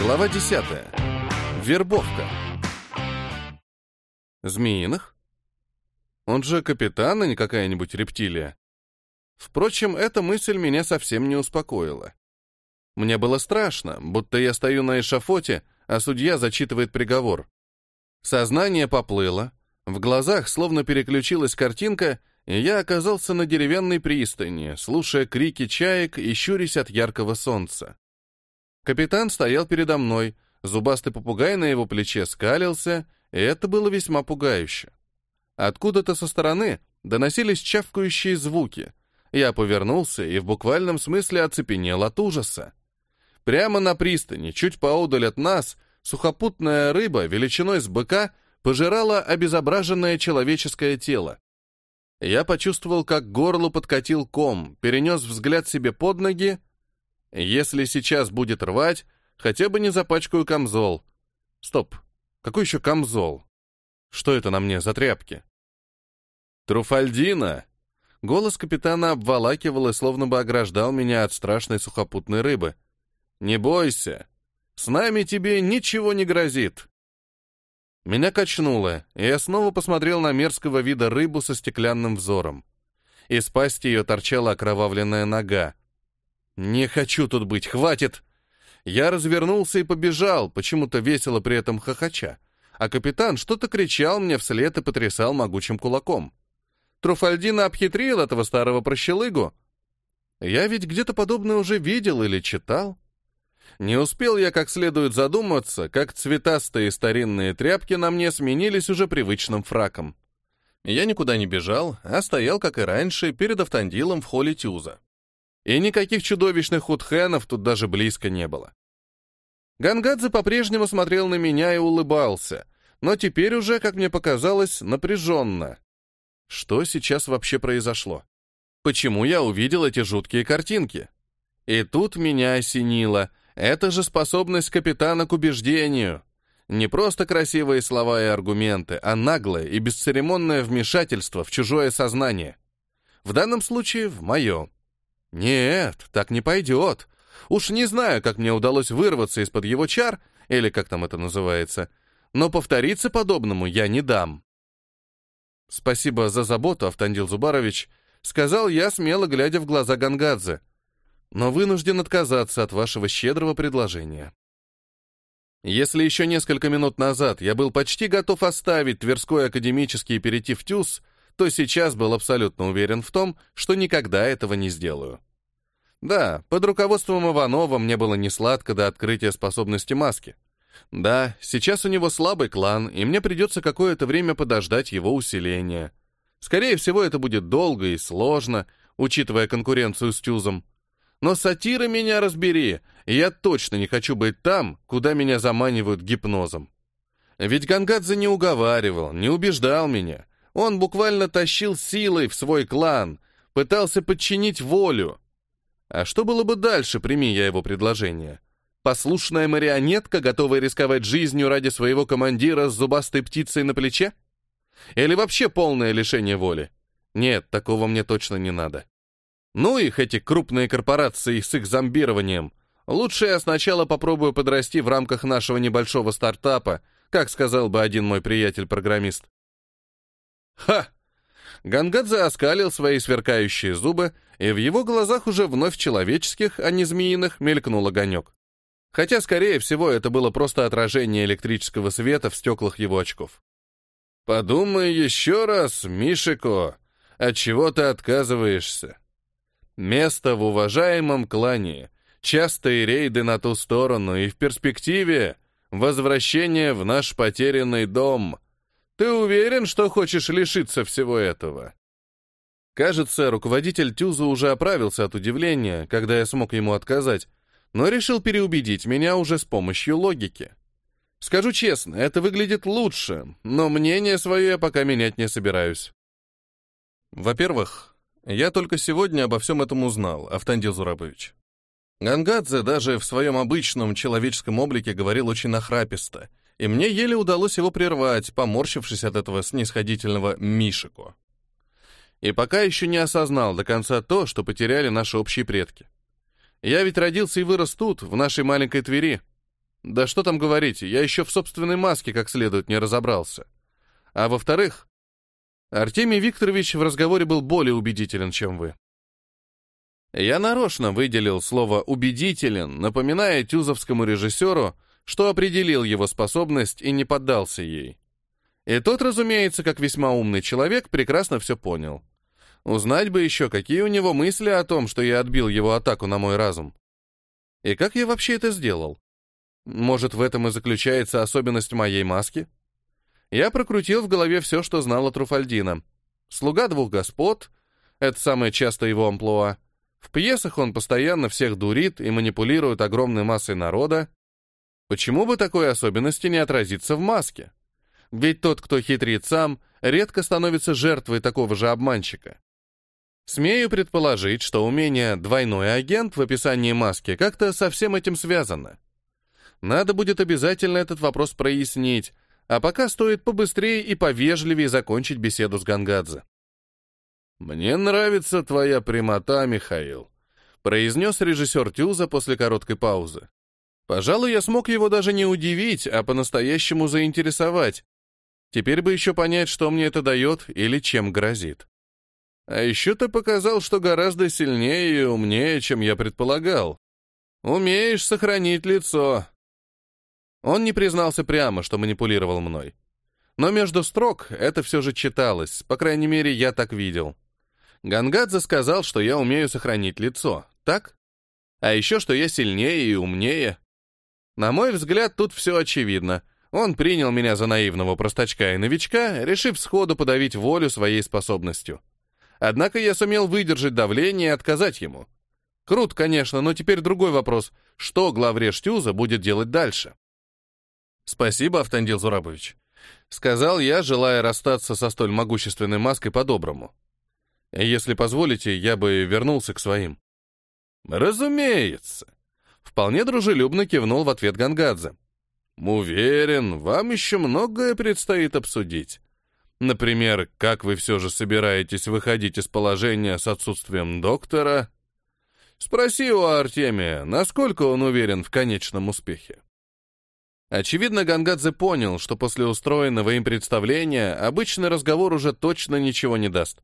Глава 10. Вербовка. Змеиных? Он же капитан, а не какая-нибудь рептилия. Впрочем, эта мысль меня совсем не успокоила. Мне было страшно, будто я стою на эшафоте, а судья зачитывает приговор. Сознание поплыло, в глазах словно переключилась картинка, и я оказался на деревянной пристани, слушая крики чаек и щурясь от яркого солнца. Капитан стоял передо мной, зубастый попугай на его плече скалился, и это было весьма пугающе. Откуда-то со стороны доносились чавкающие звуки. Я повернулся и в буквальном смысле оцепенел от ужаса. Прямо на пристани, чуть поодаль от нас, сухопутная рыба величиной с быка пожирала обезображенное человеческое тело. Я почувствовал, как к горлу подкатил ком, перенес взгляд себе под ноги если сейчас будет рвать, хотя бы не запачкаю камзол. Стоп, какой еще камзол? Что это на мне за тряпки? Труфальдина! Голос капитана обволакивал и словно бы ограждал меня от страшной сухопутной рыбы. «Не бойся! С нами тебе ничего не грозит!» Меня качнуло, и я снова посмотрел на мерзкого вида рыбу со стеклянным взором. Из пасти ее торчала окровавленная нога, «Не хочу тут быть, хватит!» Я развернулся и побежал, почему-то весело при этом хохоча. А капитан что-то кричал мне вслед и потрясал могучим кулаком. Труфальдина обхитрил этого старого прощелыгу. Я ведь где-то подобное уже видел или читал. Не успел я как следует задуматься, как цветастые старинные тряпки на мне сменились уже привычным фраком. Я никуда не бежал, а стоял, как и раньше, перед автандилом в холле Тюза. И никаких чудовищных худхенов тут даже близко не было. Гангадзе по-прежнему смотрел на меня и улыбался, но теперь уже, как мне показалось, напряженно. Что сейчас вообще произошло? Почему я увидел эти жуткие картинки? И тут меня осенило. Это же способность капитана к убеждению. Не просто красивые слова и аргументы, а наглое и бесцеремонное вмешательство в чужое сознание. В данном случае в мое. Нет, так не пойдет. Уж не знаю, как мне удалось вырваться из-под его чар, или как там это называется, но повториться подобному я не дам. Спасибо за заботу, Автандил Зубарович, сказал я, смело глядя в глаза Гангадзе, но вынужден отказаться от вашего щедрого предложения. Если еще несколько минут назад я был почти готов оставить Тверской академический и перейти в ТЮЗ, то сейчас был абсолютно уверен в том, что никогда этого не сделаю. Да, под руководством Иванова мне было несладко до открытия способности маски. Да, сейчас у него слабый клан, и мне придется какое-то время подождать его усиления. Скорее всего, это будет долго и сложно, учитывая конкуренцию с Тюзом. Но сатиры меня разбери, я точно не хочу быть там, куда меня заманивают гипнозом. Ведь Гангадзе не уговаривал, не убеждал меня. Он буквально тащил силой в свой клан, пытался подчинить волю. А что было бы дальше, прими я его предложение? Послушная марионетка, готовая рисковать жизнью ради своего командира с зубастой птицей на плече? Или вообще полное лишение воли? Нет, такого мне точно не надо. Ну их, эти крупные корпорации с их зомбированием. Лучше я сначала попробую подрасти в рамках нашего небольшого стартапа, как сказал бы один мой приятель-программист. Ха! Гангадзе оскалил свои сверкающие зубы, и в его глазах уже вновь человеческих, а не змеиных, мелькнул огонек. Хотя, скорее всего, это было просто отражение электрического света в стеклах его очков. «Подумай еще раз, Мишико, от чего ты отказываешься? Место в уважаемом клане, частые рейды на ту сторону и в перспективе возвращение в наш потерянный дом — ты уверен, что хочешь лишиться всего этого?» Кажется, руководитель Тюза уже оправился от удивления, когда я смог ему отказать, но решил переубедить меня уже с помощью логики. Скажу честно, это выглядит лучше, но мнение свое я пока менять не собираюсь. Во-первых, я только сегодня обо всем этом узнал, Автандил Зурабович. Гангадзе даже в своем обычном человеческом облике говорил очень нахраписто, и мне еле удалось его прервать, поморщившись от этого снисходительного Мишику. И пока еще не осознал до конца то, что потеряли наши общие предки. Я ведь родился и вырос тут, в нашей маленькой Твери. Да что там говорить, я еще в собственной маске как следует не разобрался. А во-вторых, Артемий Викторович в разговоре был более убедителен, чем вы. Я нарочно выделил слово «убедителен», напоминая тюзовскому режиссеру, что определил его способность и не поддался ей. И тот, разумеется, как весьма умный человек, прекрасно все понял. Узнать бы еще, какие у него мысли о том, что я отбил его атаку на мой разум. И как я вообще это сделал? Может, в этом и заключается особенность моей маски? Я прокрутил в голове все, что знал о Труфальдина. Слуга двух господ — это самое часто его амплуа. В пьесах он постоянно всех дурит и манипулирует огромной массой народа. Почему бы такой особенности не отразиться в маске? Ведь тот, кто хитрит сам, редко становится жертвой такого же обманщика. Смею предположить, что умение «двойной агент» в описании маски как-то со всем этим связано. Надо будет обязательно этот вопрос прояснить, а пока стоит побыстрее и повежливее закончить беседу с Гангадзе. «Мне нравится твоя прямота, Михаил», — произнес режиссер Тюза после короткой паузы. Пожалуй, я смог его даже не удивить, а по-настоящему заинтересовать, Теперь бы еще понять, что мне это дает или чем грозит. А еще ты показал, что гораздо сильнее и умнее, чем я предполагал. Умеешь сохранить лицо. Он не признался прямо, что манипулировал мной. Но между строк это все же читалось, по крайней мере, я так видел. Гангадзе сказал, что я умею сохранить лицо, так? А еще, что я сильнее и умнее. На мой взгляд, тут все очевидно — он принял меня за наивного простачка и новичка, решив сходу подавить волю своей способностью. Однако я сумел выдержать давление и отказать ему. Крут, конечно, но теперь другой вопрос. Что главреж Тюза будет делать дальше? Спасибо, Автандил Зурабович. Сказал я, желая расстаться со столь могущественной маской по-доброму. Если позволите, я бы вернулся к своим. Разумеется. Вполне дружелюбно кивнул в ответ Гангадзе. Уверен, вам еще многое предстоит обсудить. Например, как вы все же собираетесь выходить из положения с отсутствием доктора? Спроси у Артемия, насколько он уверен в конечном успехе. Очевидно, Гангадзе понял, что после устроенного им представления обычный разговор уже точно ничего не даст.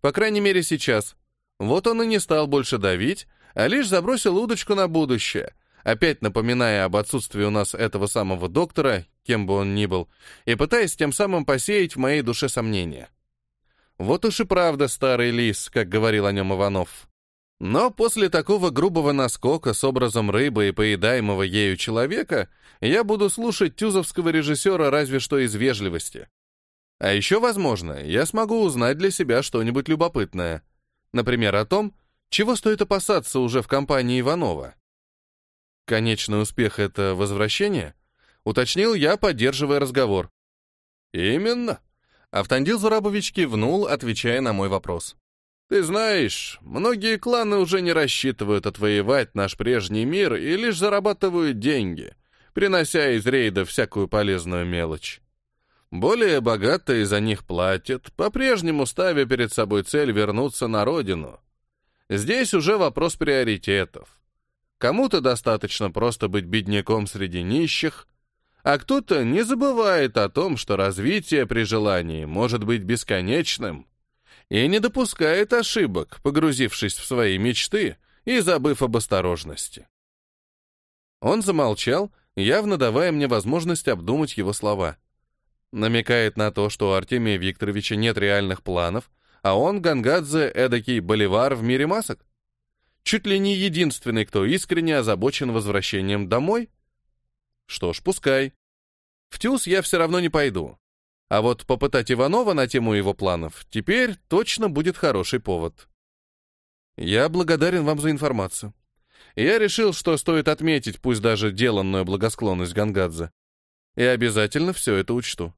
По крайней мере, сейчас. Вот он и не стал больше давить, а лишь забросил удочку на будущее, опять напоминая об отсутствии у нас этого самого доктора, кем бы он ни был, и пытаясь тем самым посеять в моей душе сомнения. Вот уж и правда старый лис, как говорил о нем Иванов. Но после такого грубого наскока с образом рыбы и поедаемого ею человека я буду слушать тюзовского режиссера разве что из вежливости. А еще, возможно, я смогу узнать для себя что-нибудь любопытное. Например, о том, чего стоит опасаться уже в компании Иванова. Конечный успех — это возвращение? Уточнил я, поддерживая разговор. Именно. Автандил Зурабович кивнул, отвечая на мой вопрос. Ты знаешь, многие кланы уже не рассчитывают отвоевать наш прежний мир и лишь зарабатывают деньги, принося из рейда всякую полезную мелочь. Более богатые за них платят, по-прежнему ставя перед собой цель вернуться на родину. Здесь уже вопрос приоритетов. Кому-то достаточно просто быть бедняком среди нищих, а кто-то не забывает о том, что развитие при желании может быть бесконечным, и не допускает ошибок, погрузившись в свои мечты и забыв об осторожности. Он замолчал, явно давая мне возможность обдумать его слова. Намекает на то, что у Артемия Викторовича нет реальных планов, а он, Гангадзе, эдакий боливар в мире масок чуть ли не единственный, кто искренне озабочен возвращением домой? Что ж, пускай. В ТЮЗ я все равно не пойду. А вот попытать Иванова на тему его планов теперь точно будет хороший повод. Я благодарен вам за информацию. Я решил, что стоит отметить, пусть даже деланную благосклонность Гангадзе. И обязательно все это учту.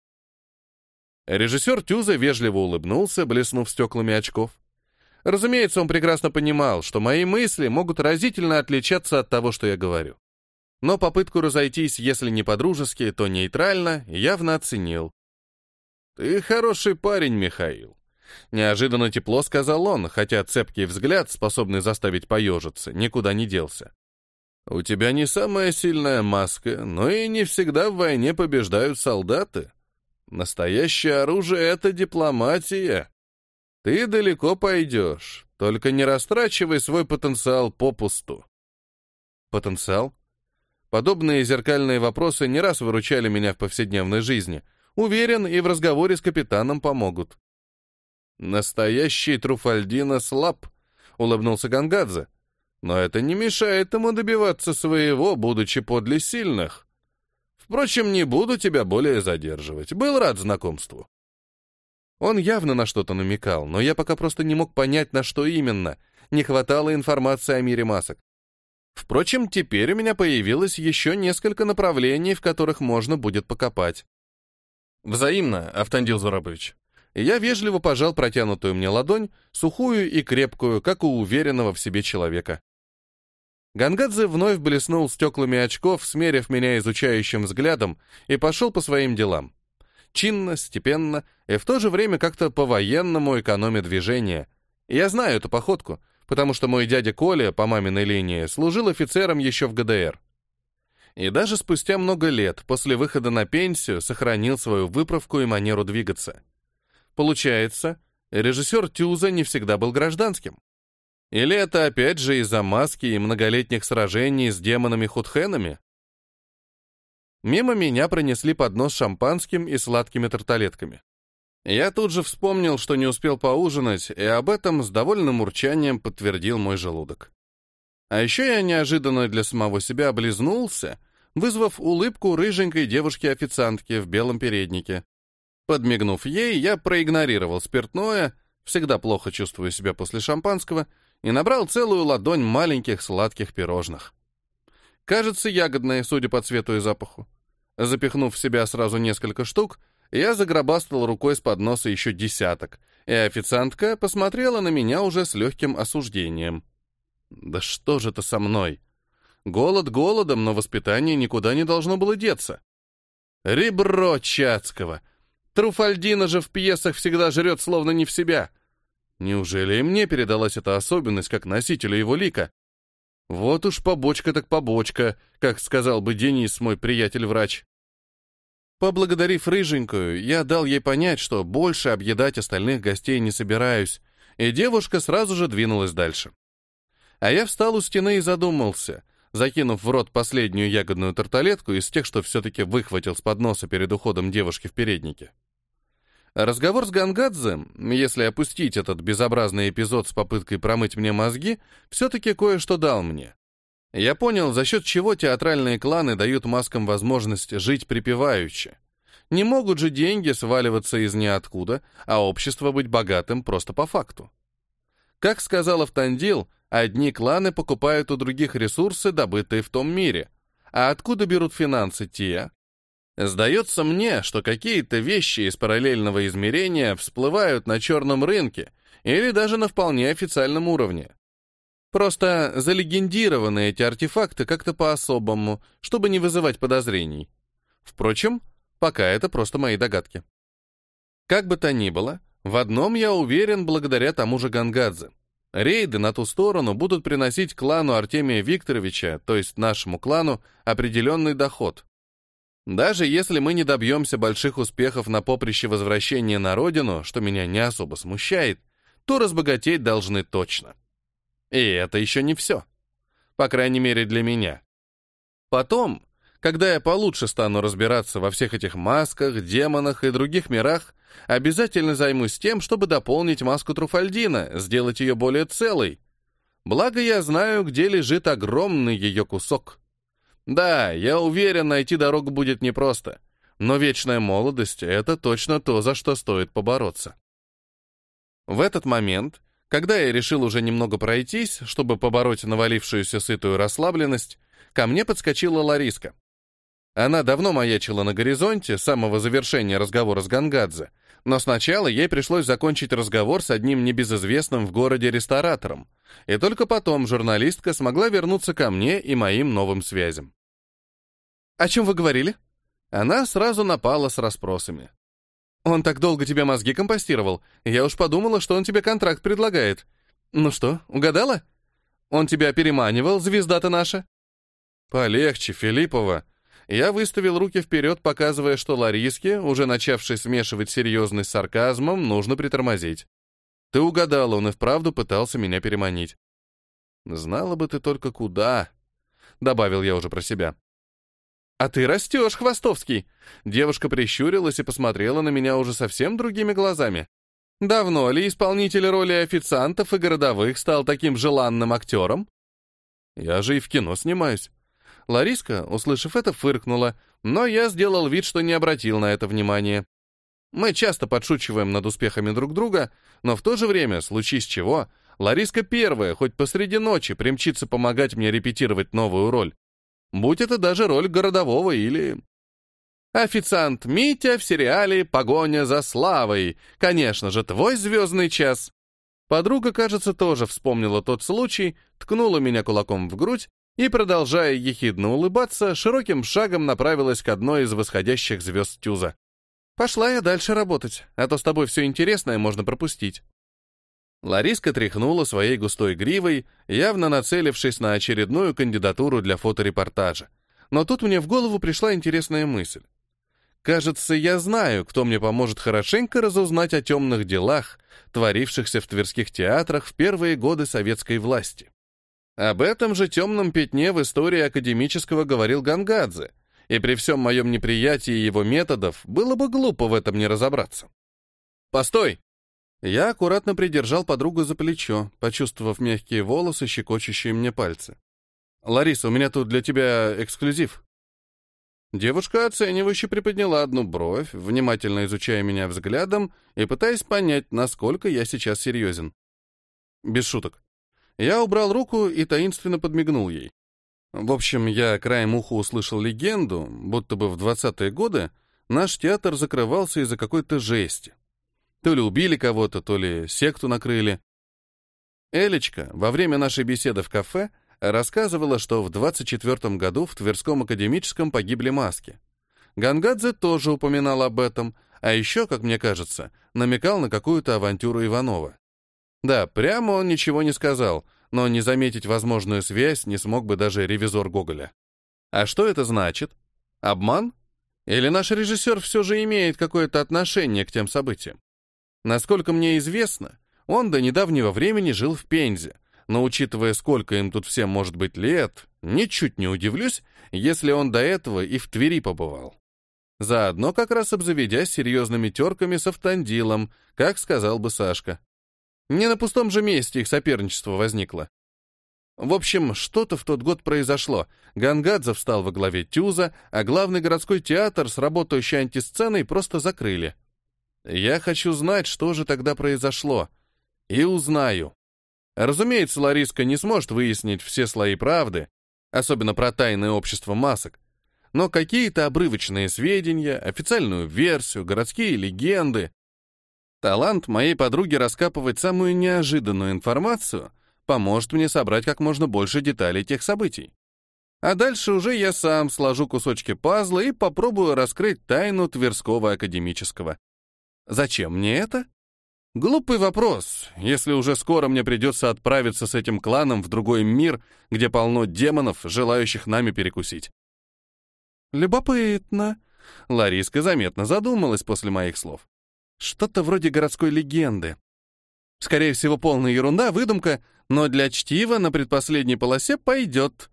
Режиссер Тюза вежливо улыбнулся, блеснув стеклами очков. Разумеется, он прекрасно понимал, что мои мысли могут разительно отличаться от того, что я говорю. Но попытку разойтись, если не по-дружески, то нейтрально, явно оценил. «Ты хороший парень, Михаил», — неожиданно тепло сказал он, хотя цепкий взгляд, способный заставить поежиться, никуда не делся. У тебя не самая сильная маска, но и не всегда в войне побеждают солдаты. Настоящее оружие — это дипломатия. Ты далеко пойдешь, только не растрачивай свой потенциал попусту. Потенциал? Подобные зеркальные вопросы не раз выручали меня в повседневной жизни. Уверен, и в разговоре с капитаном помогут. «Настоящий Труфальдина слаб», — улыбнулся Гангадзе. «Но это не мешает ему добиваться своего, будучи подле сильных. Впрочем, не буду тебя более задерживать. Был рад знакомству». Он явно на что-то намекал, но я пока просто не мог понять, на что именно. Не хватало информации о мире масок. Впрочем, теперь у меня появилось еще несколько направлений, в которых можно будет покопать. Взаимно, Автандил Зурабович. Я вежливо пожал протянутую мне ладонь, сухую и крепкую, как у уверенного в себе человека. Гангадзе вновь блеснул стеклами очков, смерив меня изучающим взглядом, и пошел по своим делам чинно, степенно и в то же время как-то по-военному экономя движение. Я знаю эту походку, потому что мой дядя Коля по маминой линии служил офицером еще в ГДР. И даже спустя много лет после выхода на пенсию сохранил свою выправку и манеру двигаться. Получается, режиссер Тюза не всегда был гражданским. Или это опять же из-за маски и многолетних сражений с демонами-худхенами? Мимо меня пронесли поднос с шампанским и сладкими тарталетками. Я тут же вспомнил, что не успел поужинать, и об этом с довольным урчанием подтвердил мой желудок. А еще я неожиданно для самого себя облизнулся, вызвав улыбку рыженькой девушки-официантки в белом переднике. Подмигнув ей, я проигнорировал спиртное, всегда плохо чувствую себя после шампанского, и набрал целую ладонь маленьких сладких пирожных. Кажется, ягодные, судя по цвету и запаху. Запихнув в себя сразу несколько штук, я загробастал рукой с подноса еще десяток, и официантка посмотрела на меня уже с легким осуждением. «Да что же это со мной? Голод голодом, но воспитание никуда не должно было деться. Ребро Чацкого! Труфальдина же в пьесах всегда жрет словно не в себя. Неужели и мне передалась эта особенность как носителю его лика? Вот уж побочка так побочка, как сказал бы Денис, мой приятель-врач. Поблагодарив рыженькую, я дал ей понять, что больше объедать остальных гостей не собираюсь, и девушка сразу же двинулась дальше. А я встал у стены и задумался, закинув в рот последнюю ягодную тарталетку из тех, что все-таки выхватил с подноса перед уходом девушки в переднике. Разговор с Гангадзе, если опустить этот безобразный эпизод с попыткой промыть мне мозги, все-таки кое-что дал мне. Я понял, за счет чего театральные кланы дают маскам возможность жить припеваючи. Не могут же деньги сваливаться из ниоткуда, а общество быть богатым просто по факту. Как сказал Автандил, одни кланы покупают у других ресурсы, добытые в том мире. А откуда берут финансы те, Сдается мне, что какие-то вещи из параллельного измерения всплывают на черном рынке или даже на вполне официальном уровне. Просто залегендированы эти артефакты как-то по-особому, чтобы не вызывать подозрений. Впрочем, пока это просто мои догадки. Как бы то ни было, в одном я уверен благодаря тому же Гангадзе. Рейды на ту сторону будут приносить клану Артемия Викторовича, то есть нашему клану, определенный доход. Даже если мы не добьемся больших успехов на поприще возвращения на родину, что меня не особо смущает, то разбогатеть должны точно. И это еще не все. По крайней мере, для меня. Потом, когда я получше стану разбираться во всех этих масках, демонах и других мирах, обязательно займусь тем, чтобы дополнить маску Труфальдина, сделать ее более целой. Благо я знаю, где лежит огромный ее кусок. Да, я уверен, найти дорогу будет непросто, но вечная молодость — это точно то, за что стоит побороться. В этот момент, когда я решил уже немного пройтись, чтобы побороть навалившуюся сытую расслабленность, ко мне подскочила Лариска. Она давно маячила на горизонте, с самого завершения разговора с Гангадзе, но сначала ей пришлось закончить разговор с одним небезызвестным в городе ресторатором, и только потом журналистка смогла вернуться ко мне и моим новым связям. «О чем вы говорили?» Она сразу напала с расспросами. «Он так долго тебе мозги компостировал, я уж подумала, что он тебе контракт предлагает. Ну что, угадала? Он тебя переманивал, звезда-то наша?» Полегче, Филиппова. Я выставил руки вперед, показывая, что Лариске, уже начавшей смешивать серьезность с сарказмом, нужно притормозить. Ты угадал, он и вправду пытался меня переманить. Знала бы ты только куда, добавил я уже про себя. А ты растешь, Хвостовский. Девушка прищурилась и посмотрела на меня уже совсем другими глазами. Давно ли исполнитель роли официантов и городовых стал таким желанным актером? Я же и в кино снимаюсь. Лариска, услышав это, фыркнула, но я сделал вид, что не обратил на это внимания. Мы часто подшучиваем над успехами друг друга, но в то же время, случись чего, Лариска первая, хоть посреди ночи, примчится помогать мне репетировать новую роль. Будь это даже роль городового или... Официант Митя в сериале «Погоня за славой». Конечно же, твой звездный час. Подруга, кажется, тоже вспомнила тот случай, ткнула меня кулаком в грудь и, продолжая ехидно улыбаться, широким шагом направилась к одной из восходящих звезд Тюза. «Пошла я дальше работать, а то с тобой все интересное можно пропустить». Лариска тряхнула своей густой гривой, явно нацелившись на очередную кандидатуру для фоторепортажа. Но тут мне в голову пришла интересная мысль. Кажется, я знаю, кто мне поможет хорошенько разузнать о темных делах, творившихся в тверских театрах в первые годы советской власти. Об этом же темном пятне в истории академического говорил Гангадзе, и при всем моем неприятии его методов было бы глупо в этом не разобраться. «Постой!» Я аккуратно придержал подругу за плечо, почувствовав мягкие волосы, щекочущие мне пальцы. «Лариса, у меня тут для тебя эксклюзив». Девушка оценивающе приподняла одну бровь, внимательно изучая меня взглядом и пытаясь понять, насколько я сейчас серьезен. Без шуток. Я убрал руку и таинственно подмигнул ей. В общем, я краем уха услышал легенду, будто бы в 20-е годы наш театр закрывался из-за какой-то жести. То ли убили кого-то, то ли секту накрыли. Элечка во время нашей беседы в кафе рассказывала, что в 24 году в Тверском академическом погибли маски. Гангадзе тоже упоминал об этом, а еще, как мне кажется, намекал на какую-то авантюру Иванова. Да, прямо он ничего не сказал, но не заметить возможную связь не смог бы даже ревизор Гоголя. А что это значит? Обман? Или наш режиссер все же имеет какое-то отношение к тем событиям? Насколько мне известно, он до недавнего времени жил в Пензе, но учитывая, сколько им тут всем может быть лет, ничуть не удивлюсь, если он до этого и в Твери побывал. Заодно как раз обзаведясь серьезными терками с Автандилом, как сказал бы Сашка. Не на пустом же месте их соперничество возникло. В общем, что-то в тот год произошло. Гангадзе встал во главе Тюза, а главный городской театр с работающей антисценой просто закрыли. Я хочу знать, что же тогда произошло. И узнаю. Разумеется, Лариска не сможет выяснить все слои правды, особенно про тайное общество масок, но какие-то обрывочные сведения, официальную версию, городские легенды, Талант моей подруги раскапывать самую неожиданную информацию поможет мне собрать как можно больше деталей тех событий. А дальше уже я сам сложу кусочки пазла и попробую раскрыть тайну Тверского академического. Зачем мне это? Глупый вопрос, если уже скоро мне придется отправиться с этим кланом в другой мир, где полно демонов, желающих нами перекусить. Любопытно. Лариска заметно задумалась после моих слов. Что-то вроде городской легенды. Скорее всего, полная ерунда, выдумка, но для чтива на предпоследней полосе пойдет.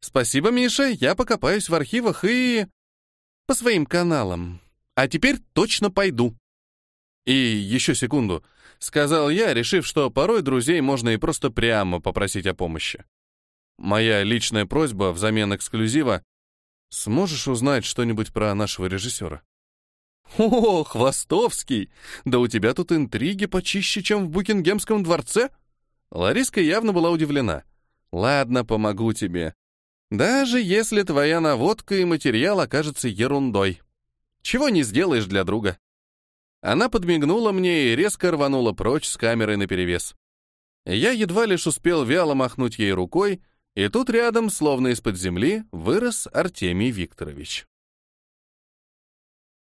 Спасибо, Миша, я покопаюсь в архивах и... по своим каналам. А теперь точно пойду. И еще секунду, сказал я, решив, что порой друзей можно и просто прямо попросить о помощи. Моя личная просьба взамен эксклюзива — сможешь узнать что-нибудь про нашего режиссера? «О, Хвостовский! Да у тебя тут интриги почище, чем в Букингемском дворце!» Лариска явно была удивлена. «Ладно, помогу тебе. Даже если твоя наводка и материал окажется ерундой. Чего не сделаешь для друга?» Она подмигнула мне и резко рванула прочь с камерой наперевес. Я едва лишь успел вяло махнуть ей рукой, и тут рядом, словно из-под земли, вырос Артемий Викторович.